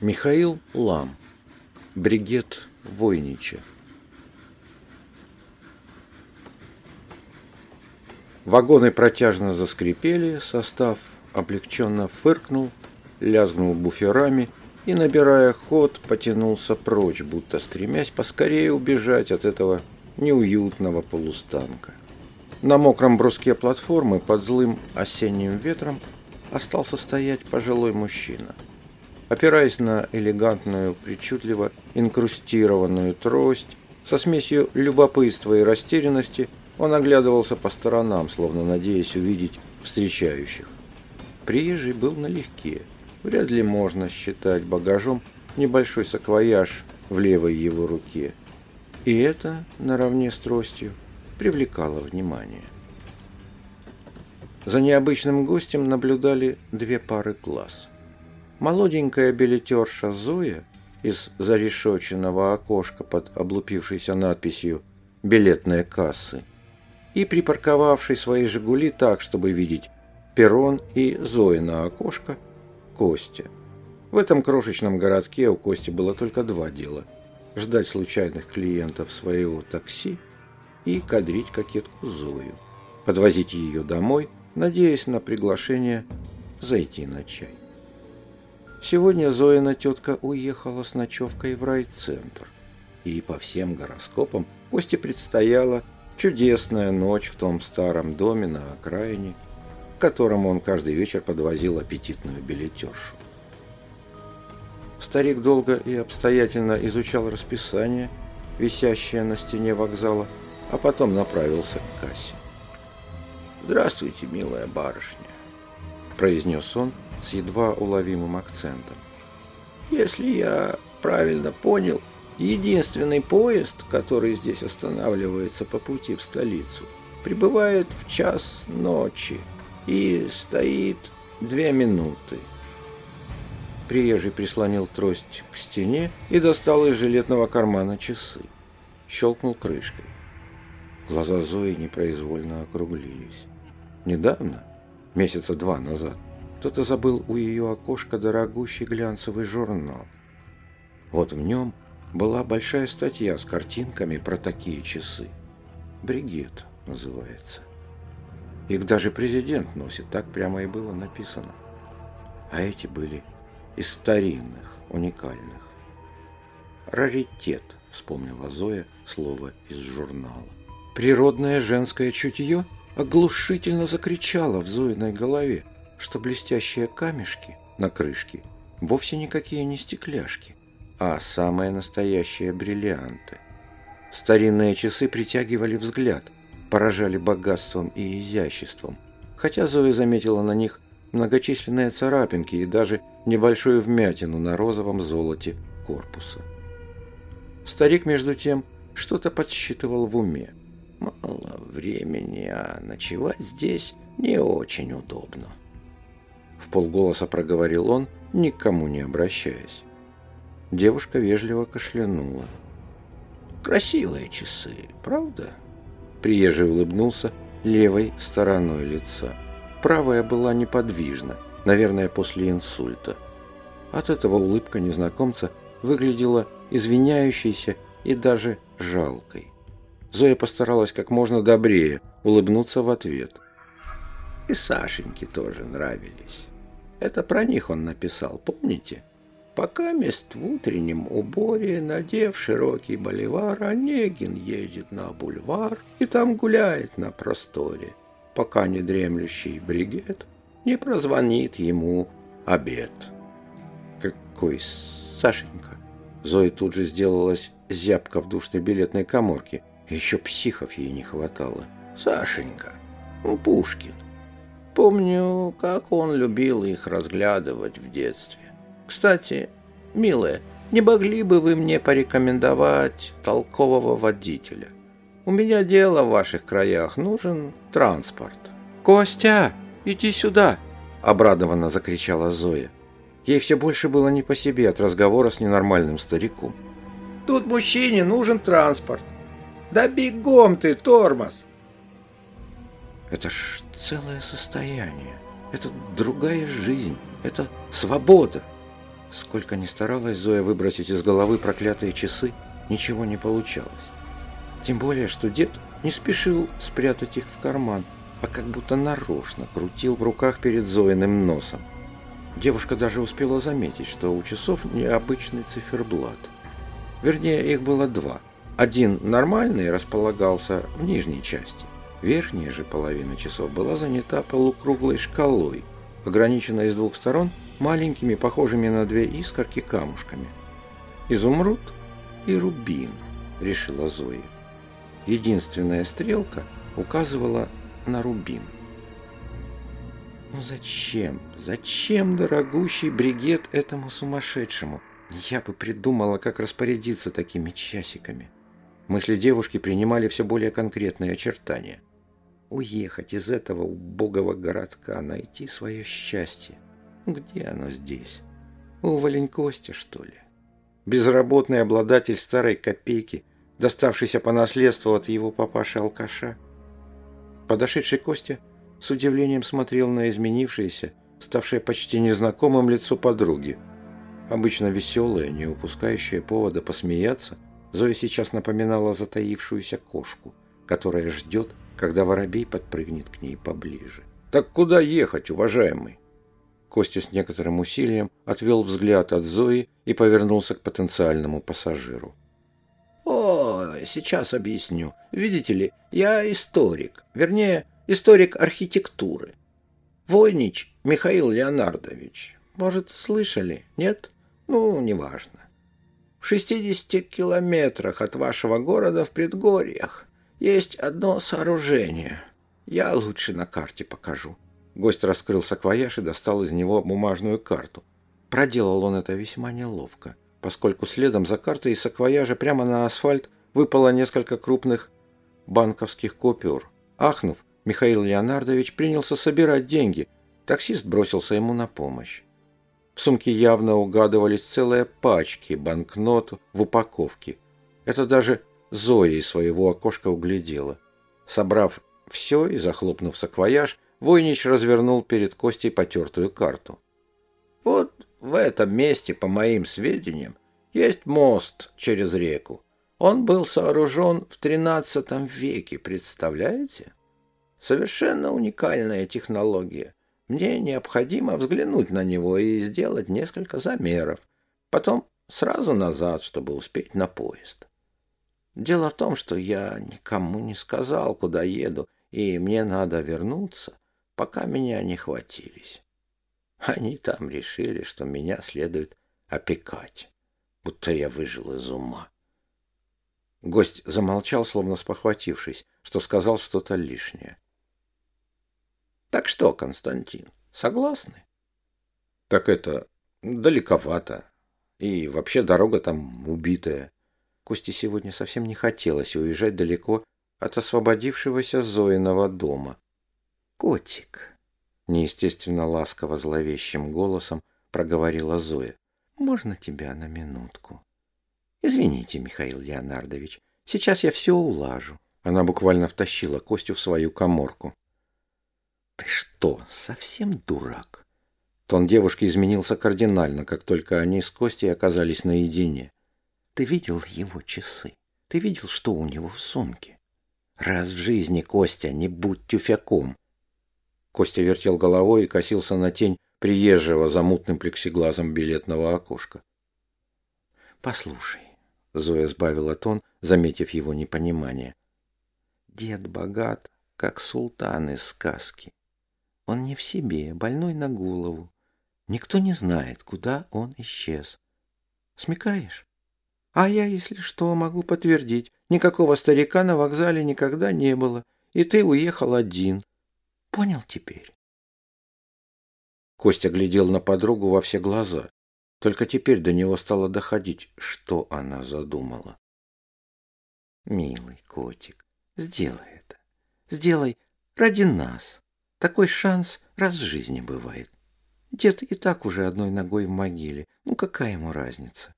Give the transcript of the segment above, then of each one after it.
Михаил Лам. Бригет Войнича. Вагоны протяжно заскрипели, состав облегченно фыркнул, лязгнул буферами и, набирая ход, потянулся прочь, будто стремясь поскорее убежать от этого неуютного полустанка. На мокром бруске платформы под злым осенним ветром остался стоять пожилой мужчина. Опираясь на элегантную, причудливо инкрустированную трость, со смесью любопытства и растерянности он оглядывался по сторонам, словно надеясь увидеть встречающих. Приезжий был налегке. Вряд ли можно считать багажом небольшой саквояж в левой его руке. И это, наравне с тростью, привлекало внимание. За необычным гостем наблюдали две пары глаз. Молоденькая билетерша Зоя из зарешоченного окошка под облупившейся надписью «Билетные кассы» и припарковавший свои «Жигули» так, чтобы видеть перрон и Зоя на окошко Костя. В этом крошечном городке у Кости было только два дела – ждать случайных клиентов своего такси и кадрить кокетку Зою, подвозить ее домой – надеясь на приглашение зайти на чай. Сегодня Зоина тетка уехала с ночевкой в райцентр, и по всем гороскопам Косте предстояла чудесная ночь в том старом доме на окраине, к которому он каждый вечер подвозил аппетитную билетершу. Старик долго и обстоятельно изучал расписание, висящее на стене вокзала, а потом направился к кассе. «Здравствуйте, милая барышня», — произнес он с едва уловимым акцентом. «Если я правильно понял, единственный поезд, который здесь останавливается по пути в столицу, прибывает в час ночи и стоит две минуты». Приезжий прислонил трость к стене и достал из жилетного кармана часы. Щелкнул крышкой. Глаза Зои непроизвольно округлились. Недавно, месяца два назад, кто-то забыл у ее окошка дорогущий глянцевый журнал. Вот в нем была большая статья с картинками про такие часы. «Бригет» называется. Их даже президент носит, так прямо и было написано. А эти были из старинных, уникальных. «Раритет», — вспомнила Зоя слово из журнала. «Природное женское чутье?» оглушительно закричала в Зоиной голове, что блестящие камешки на крышке вовсе никакие не стекляшки, а самые настоящие бриллианты. Старинные часы притягивали взгляд, поражали богатством и изяществом, хотя Зоя заметила на них многочисленные царапинки и даже небольшую вмятину на розовом золоте корпуса. Старик, между тем, что-то подсчитывал в уме. Мало времени, а ночевать здесь не очень удобно. В полголоса проговорил он, никому не обращаясь. Девушка вежливо кашлянула. «Красивые часы, правда?» Приезжий улыбнулся левой стороной лица. Правая была неподвижна, наверное, после инсульта. От этого улыбка незнакомца выглядела извиняющейся и даже жалкой. Зоя постаралась как можно добрее улыбнуться в ответ. И Сашеньке тоже нравились. Это про них он написал, помните? Пока мест в утреннем уборе, надев широкий боливар, Онегин едет на бульвар и там гуляет на просторе, пока недремлющий бригет не прозвонит ему обед. Какой Сашенька! Зоя тут же сделалась зябка в душной билетной коморке. Еще психов ей не хватало. Сашенька, Пушкин. Помню, как он любил их разглядывать в детстве. Кстати, милая, не могли бы вы мне порекомендовать толкового водителя? У меня дело в ваших краях, нужен транспорт. «Костя, иди сюда!» – обрадованно закричала Зоя. Ей все больше было не по себе от разговора с ненормальным стариком. «Тут мужчине нужен транспорт. Да бегом ты, тормоз! Это ж целое состояние. Это другая жизнь. Это свобода. Сколько ни старалась Зоя выбросить из головы проклятые часы, ничего не получалось. Тем более, что дед не спешил спрятать их в карман, а как будто нарочно крутил в руках перед Зоиным носом. Девушка даже успела заметить, что у часов необычный циферблат. Вернее, их было два. Один нормальный располагался в нижней части. Верхняя же половина часов была занята полукруглой шкалой, ограниченной с двух сторон маленькими, похожими на две искорки камушками. «Изумруд и рубин», — решила Зоя. Единственная стрелка указывала на рубин. Ну зачем, зачем, дорогущий бригет этому сумасшедшему? Я бы придумала, как распорядиться такими часиками. Мысли девушки принимали все более конкретные очертания. Уехать из этого убогого городка, найти свое счастье. Где оно здесь? Уволень Костя, что ли? Безработный обладатель старой копейки, доставшийся по наследству от его папаши-алкаша. Подошедший Костя с удивлением смотрел на изменившееся, ставшее почти незнакомым лицо подруги. Обычно веселая, не упускающая повода посмеяться, Зоя сейчас напоминала затаившуюся кошку, которая ждет, когда воробей подпрыгнет к ней поближе. «Так куда ехать, уважаемый?» Костя с некоторым усилием отвел взгляд от Зои и повернулся к потенциальному пассажиру. «О, сейчас объясню. Видите ли, я историк. Вернее, историк архитектуры. Войнич Михаил Леонардович. Может, слышали? Нет? Ну, неважно. В 60 километрах от вашего города в предгорьях есть одно сооружение. Я лучше на карте покажу. Гость раскрыл саквояж и достал из него бумажную карту. Проделал он это весьма неловко, поскольку следом за картой из саквояжа прямо на асфальт выпало несколько крупных банковских купюр. Ахнув, Михаил Леонардович принялся собирать деньги. Таксист бросился ему на помощь. В сумке явно угадывались целые пачки банкнот в упаковке. Это даже Зоя из своего окошка углядела. Собрав все и захлопнув саквояж, Войнич развернул перед Костей потертую карту. «Вот в этом месте, по моим сведениям, есть мост через реку. Он был сооружен в XIII веке, представляете?» Совершенно уникальная технология. Мне необходимо взглянуть на него и сделать несколько замеров. Потом сразу назад, чтобы успеть на поезд. Дело в том, что я никому не сказал, куда еду, и мне надо вернуться, пока меня не хватились. Они там решили, что меня следует опекать, будто я выжил из ума. Гость замолчал, словно спохватившись, что сказал что-то лишнее. Так что, Константин, согласны? Так это далековато. И вообще дорога там убитая. Косте сегодня совсем не хотелось уезжать далеко от освободившегося Зоиного дома. «Котик», — неестественно ласково зловещим голосом проговорила Зоя, — «можно тебя на минутку?» «Извините, Михаил Леонардович, сейчас я все улажу». Она буквально втащила Костю в свою коморку. «Ты что, совсем дурак?» Тон девушки изменился кардинально, как только они с Костей оказались наедине. «Ты видел его часы? Ты видел, что у него в сумке? Раз в жизни, Костя, не будь тюфяком!» Костя вертел головой и косился на тень приезжего за мутным плексиглазом билетного окошка. «Послушай», — Зоя сбавила тон, заметив его непонимание. «Дед богат, как султан из сказки. Он не в себе, больной на голову. Никто не знает, куда он исчез. Смекаешь? А я, если что, могу подтвердить. Никакого старика на вокзале никогда не было, и ты уехал один. Понял теперь? Костя глядел на подругу во все глаза. Только теперь до него стало доходить, что она задумала. «Милый котик, сделай это. Сделай ради нас. Такой шанс раз в жизни бывает. Дед и так уже одной ногой в могиле. Ну, какая ему разница?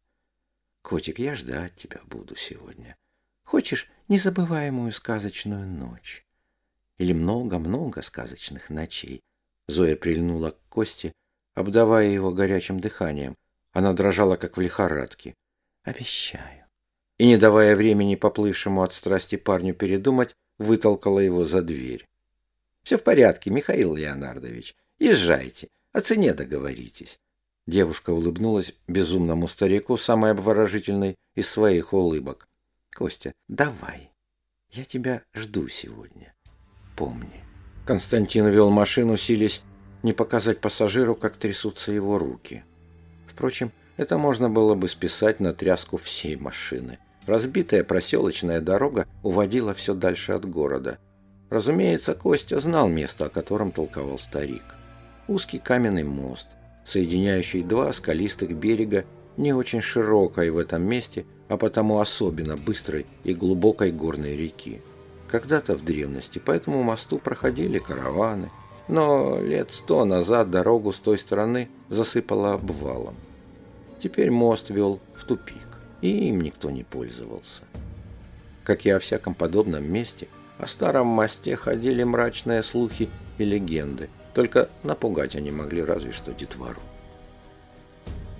Котик, я ждать тебя буду сегодня. Хочешь незабываемую сказочную ночь? Или много-много сказочных ночей? Зоя прильнула к Косте, обдавая его горячим дыханием, Она дрожала, как в лихорадке. «Обещаю». И, не давая времени поплывшему от страсти парню передумать, вытолкала его за дверь. «Все в порядке, Михаил Леонардович. Езжайте, о цене договоритесь». Девушка улыбнулась безумному старику, самой обворожительной из своих улыбок. «Костя, давай. Я тебя жду сегодня. Помни». Константин вел машину, силясь не показать пассажиру, как трясутся его руки. Впрочем, это можно было бы списать на тряску всей машины. Разбитая проселочная дорога уводила все дальше от города. Разумеется, Костя знал место, о котором толковал старик. Узкий каменный мост, соединяющий два скалистых берега, не очень широкой в этом месте, а потому особенно быстрой и глубокой горной реки. Когда-то в древности по этому мосту проходили караваны, но лет сто назад дорогу с той стороны засыпало обвалом. Теперь мост вел в тупик, и им никто не пользовался. Как и о всяком подобном месте, о старом мосте ходили мрачные слухи и легенды, только напугать они могли разве что детвору.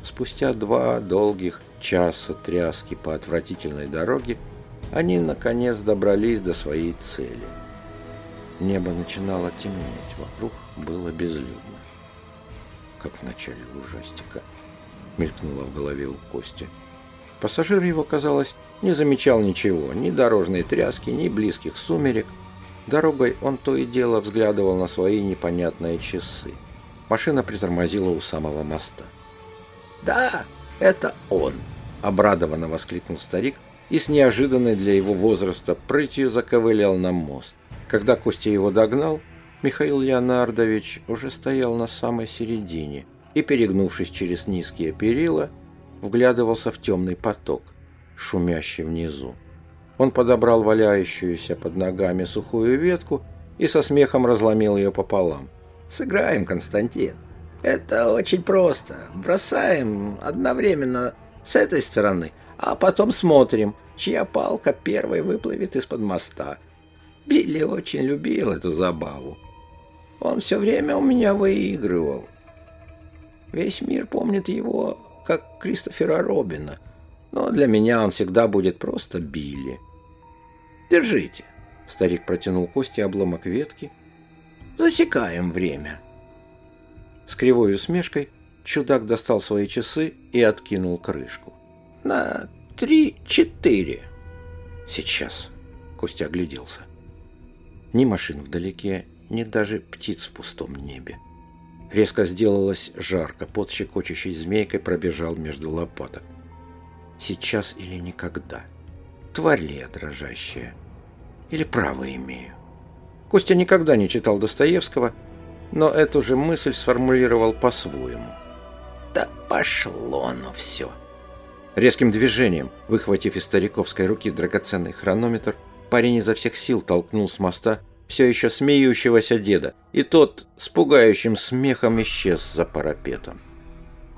Спустя два долгих часа тряски по отвратительной дороге они, наконец, добрались до своей цели. Небо начинало темнеть, вокруг было безлюдно. Как в начале ужастика, мелькнуло в голове у Кости. Пассажир его, казалось, не замечал ничего, ни дорожной тряски, ни близких сумерек. Дорогой он то и дело взглядывал на свои непонятные часы. Машина притормозила у самого моста. «Да, это он!» — обрадованно воскликнул старик и с неожиданной для его возраста прытью заковылял на мост. Когда Костя его догнал, Михаил Леонардович уже стоял на самой середине и, перегнувшись через низкие перила, вглядывался в темный поток, шумящий внизу. Он подобрал валяющуюся под ногами сухую ветку и со смехом разломил ее пополам. «Сыграем, Константин!» Это очень просто. Бросаем одновременно с этой стороны, а потом смотрим, чья палка первой выплывет из-под моста. Билли очень любил эту забаву. Он все время у меня выигрывал. Весь мир помнит его как Кристофера Робина, но для меня он всегда будет просто Билли. Держите. Старик протянул Кости обломок ветки. Засекаем время. С кривой усмешкой чудак достал свои часы и откинул крышку. «На три-четыре». «Сейчас», — Костя огляделся. Ни машин вдалеке, ни даже птиц в пустом небе. Резко сделалось жарко, под щекочущей змейкой пробежал между лопаток. Сейчас или никогда. Тварь ли я дрожащая? Или право имею? Костя никогда не читал Достоевского, но эту же мысль сформулировал по-своему. «Да пошло оно все!» Резким движением, выхватив из стариковской руки драгоценный хронометр, парень изо всех сил толкнул с моста все еще смеющегося деда, и тот с пугающим смехом исчез за парапетом.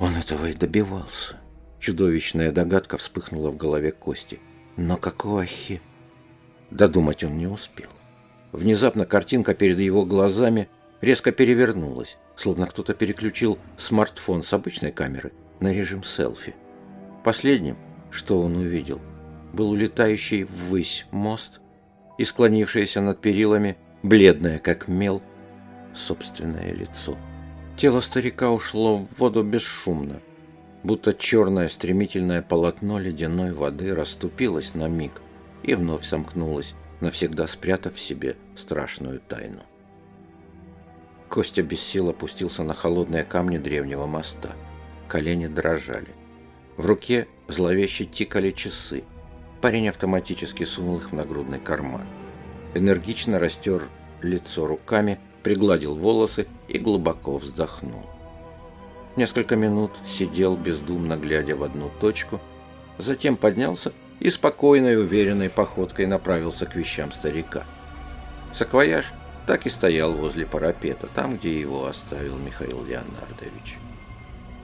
Он этого и добивался. Чудовищная догадка вспыхнула в голове Кости. Но какого хи... Додумать он не успел. Внезапно картинка перед его глазами резко перевернулась, словно кто-то переключил смартфон с обычной камеры на режим селфи. Последним, что он увидел, был улетающий ввысь мост и склонившееся над перилами, бледное как мел, собственное лицо. Тело старика ушло в воду бесшумно, будто черное стремительное полотно ледяной воды расступилось на миг и вновь сомкнулось, навсегда спрятав в себе страшную тайну. Костя без сил опустился на холодные камни древнего моста. Колени дрожали. В руке зловеще тикали часы. Парень автоматически сунул их в нагрудный карман. Энергично растер лицо руками, пригладил волосы и глубоко вздохнул. Несколько минут сидел, бездумно глядя в одну точку, затем поднялся и спокойной, уверенной походкой направился к вещам старика. Саквояж – так и стоял возле парапета, там, где его оставил Михаил Леонардович.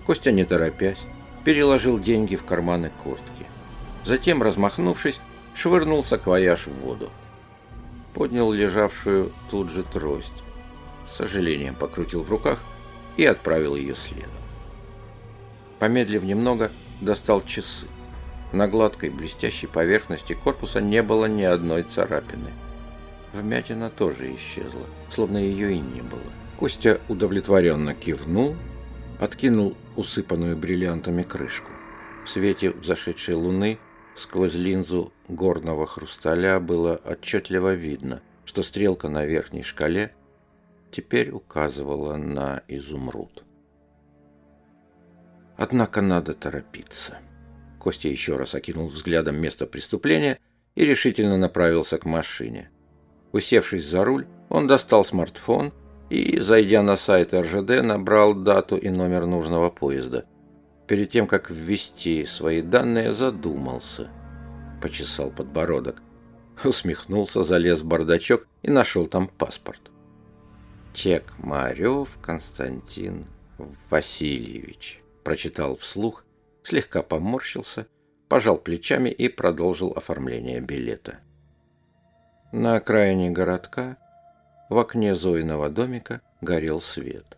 Костя, не торопясь, переложил деньги в карманы куртки. Затем, размахнувшись, швырнул саквояж в воду. Поднял лежавшую тут же трость. С сожалением покрутил в руках и отправил ее следом. Помедлив немного, достал часы. На гладкой блестящей поверхности корпуса не было ни одной царапины. Вмятина тоже исчезла, словно ее и не было. Костя удовлетворенно кивнул, откинул усыпанную бриллиантами крышку. В свете взошедшей луны сквозь линзу горного хрусталя было отчетливо видно, что стрелка на верхней шкале теперь указывала на изумруд. Однако надо торопиться. Костя еще раз окинул взглядом место преступления и решительно направился к машине. Усевшись за руль, он достал смартфон и, зайдя на сайт РЖД, набрал дату и номер нужного поезда. Перед тем, как ввести свои данные, задумался. Почесал подбородок. Усмехнулся, залез в бардачок и нашел там паспорт. Чекмарев Константин Васильевич. Прочитал вслух слегка поморщился, пожал плечами и продолжил оформление билета. На окраине городка, в окне Зоиного домика, горел свет.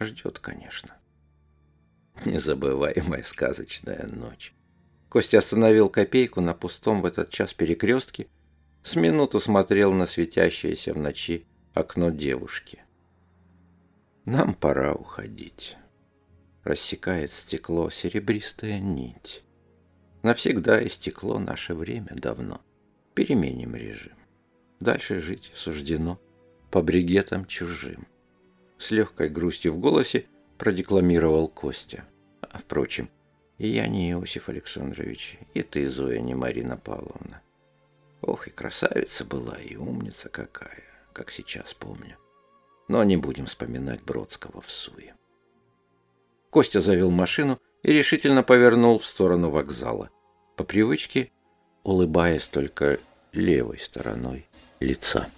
Ждет, конечно. Незабываемая сказочная ночь. Костя остановил копейку на пустом в этот час перекрестке, с минуту смотрел на светящееся в ночи окно девушки. Нам пора уходить рассекает стекло серебристая нить. Навсегда истекло наше время давно. Переменим режим. Дальше жить суждено по бригетам чужим. С легкой грустью в голосе продекламировал Костя. А, впрочем, и я не Иосиф Александрович, и ты, Зоя, не Марина Павловна. Ох, и красавица была, и умница какая, как сейчас помню. Но не будем вспоминать Бродского в суе. Костя завел машину и решительно повернул в сторону вокзала. По привычке, улыбаясь только левой стороной лица.